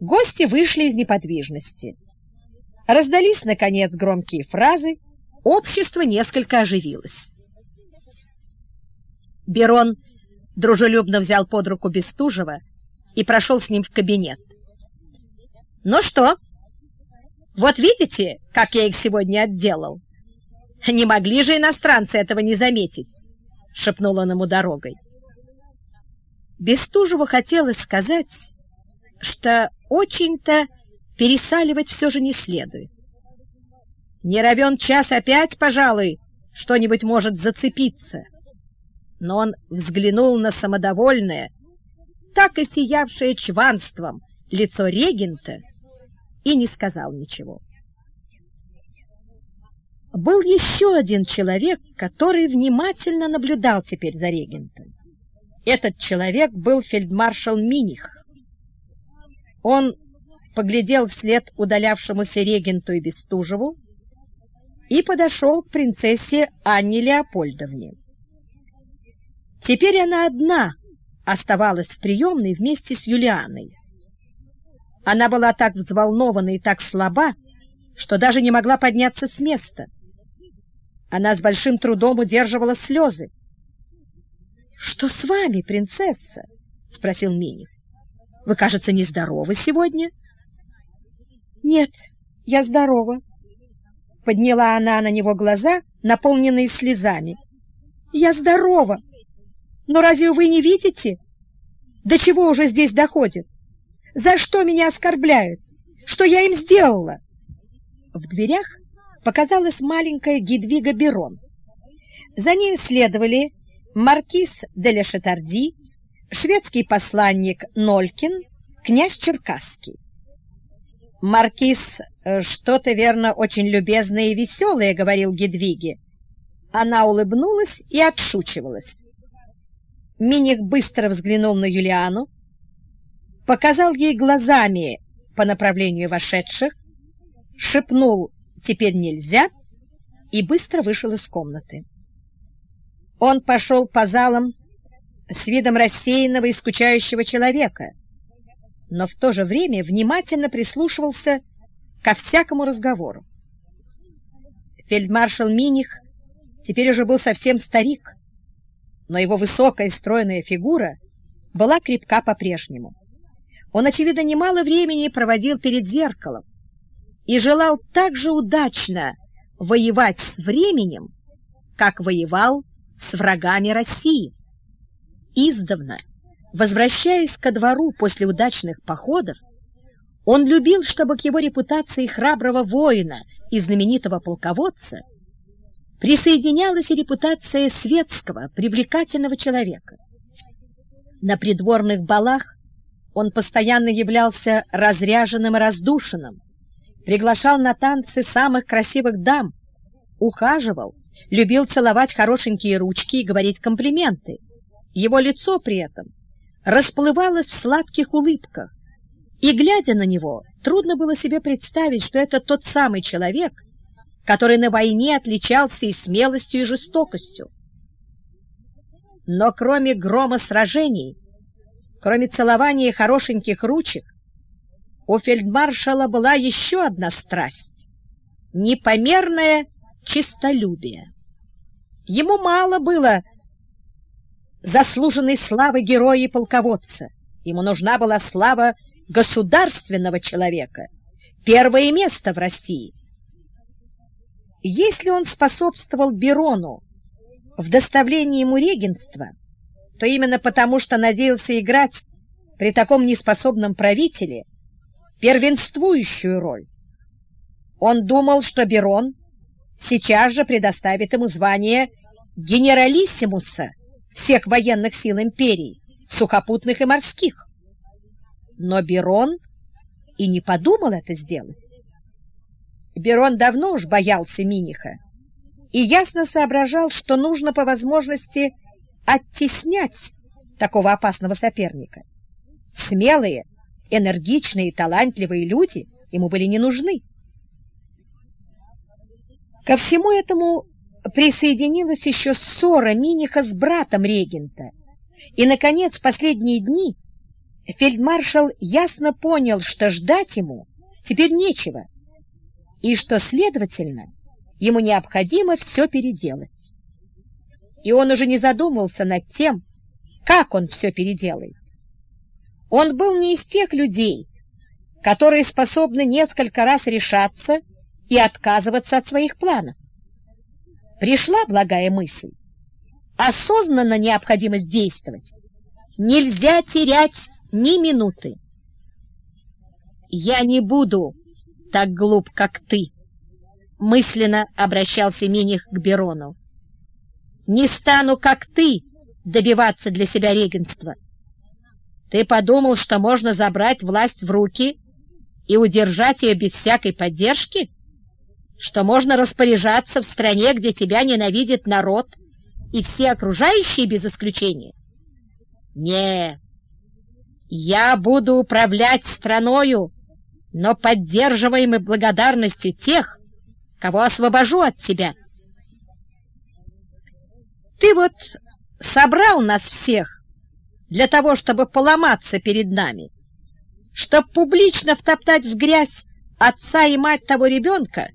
Гости вышли из неподвижности. Раздались, наконец, громкие фразы, общество несколько оживилось. Берон дружелюбно взял под руку Бестужева и прошел с ним в кабинет. «Ну что, вот видите, как я их сегодня отделал? Не могли же иностранцы этого не заметить!» — шепнул он ему дорогой. Бестужеву хотелось сказать, что очень-то пересаливать все же не следует. Не равен час опять, пожалуй, что-нибудь может зацепиться. Но он взглянул на самодовольное, так и сиявшее чванством лицо регента и не сказал ничего. Был еще один человек, который внимательно наблюдал теперь за регентом. Этот человек был фельдмаршал Миних. Он поглядел вслед удалявшемуся регенту и Бестужеву и подошел к принцессе Анне Леопольдовне. Теперь она одна оставалась в приемной вместе с Юлианой. Она была так взволнована и так слаба, что даже не могла подняться с места. Она с большим трудом удерживала слезы. — Что с вами, принцесса? — спросил Миних. Вы, кажется, нездоровы сегодня? Нет, я здорова. Подняла она на него глаза, наполненные слезами. Я здорова. Но разве вы не видите, до чего уже здесь доходит? За что меня оскорбляют? Что я им сделала? В дверях показалась маленькая Гидвига Берон. За ней следовали маркиз де Ле Шатарди, шведский посланник Нолькин, князь Черкасский. «Маркиз э, что-то, верно, очень любезное и веселое», — говорил Гедвиге. Она улыбнулась и отшучивалась. Миних быстро взглянул на Юлиану, показал ей глазами по направлению вошедших, шепнул «теперь нельзя» и быстро вышел из комнаты. Он пошел по залам, с видом рассеянного и скучающего человека, но в то же время внимательно прислушивался ко всякому разговору. Фельдмаршал Миних теперь уже был совсем старик, но его высокая стройная фигура была крепка по-прежнему. Он, очевидно, немало времени проводил перед зеркалом и желал так же удачно воевать с временем, как воевал с врагами России издавна, возвращаясь ко двору после удачных походов, он любил, чтобы к его репутации храброго воина и знаменитого полководца присоединялась и репутация светского, привлекательного человека. На придворных балах он постоянно являлся разряженным и раздушенным, приглашал на танцы самых красивых дам, ухаживал, любил целовать хорошенькие ручки и говорить комплименты. Его лицо при этом расплывалось в сладких улыбках, и, глядя на него, трудно было себе представить, что это тот самый человек, который на войне отличался и смелостью, и жестокостью. Но кроме грома сражений, кроме целования хорошеньких ручек, у фельдмаршала была еще одна страсть — непомерное честолюбие. Ему мало было заслуженной славы героя и полководца. Ему нужна была слава государственного человека, первое место в России. Если он способствовал Берону в доставлении ему регенства, то именно потому, что надеялся играть при таком неспособном правителе первенствующую роль. Он думал, что Берон сейчас же предоставит ему звание генералиссимуса всех военных сил империи, сухопутных и морских. Но Берон и не подумал это сделать. Берон давно уж боялся Миниха и ясно соображал, что нужно по возможности оттеснять такого опасного соперника. Смелые, энергичные, талантливые люди ему были не нужны. Ко всему этому присоединилась еще ссора Миниха с братом регента. И, наконец, последние дни фельдмаршал ясно понял, что ждать ему теперь нечего, и что, следовательно, ему необходимо все переделать. И он уже не задумывался над тем, как он все переделает. Он был не из тех людей, которые способны несколько раз решаться и отказываться от своих планов. Пришла благая мысль, осознанно необходимость действовать. Нельзя терять ни минуты. «Я не буду так глуп, как ты», — мысленно обращался Миних к Берону. «Не стану, как ты, добиваться для себя регенства. Ты подумал, что можно забрать власть в руки и удержать ее без всякой поддержки? Что можно распоряжаться в стране, где тебя ненавидит народ и все окружающие без исключения? Нет, я буду управлять страною, но поддерживаемой благодарностью тех, кого освобожу от тебя. Ты вот собрал нас всех для того, чтобы поломаться перед нами, чтобы публично втоптать в грязь отца и мать того ребенка,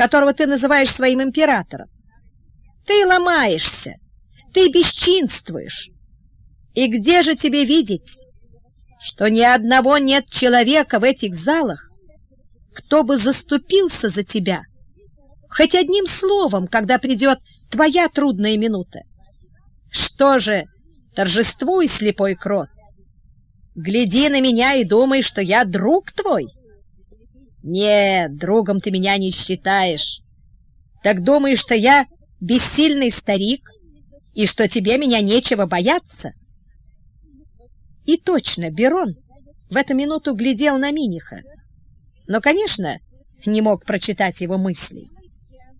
которого ты называешь своим императором. Ты ломаешься, ты бесчинствуешь. И где же тебе видеть, что ни одного нет человека в этих залах, кто бы заступился за тебя, хоть одним словом, когда придет твоя трудная минута? Что же, торжествуй, слепой крот, гляди на меня и думай, что я друг твой. Нет, другом ты меня не считаешь. Так думаешь, что я бессильный старик и что тебе меня нечего бояться? И точно, Берон в эту минуту глядел на Миниха, но, конечно, не мог прочитать его мыслей.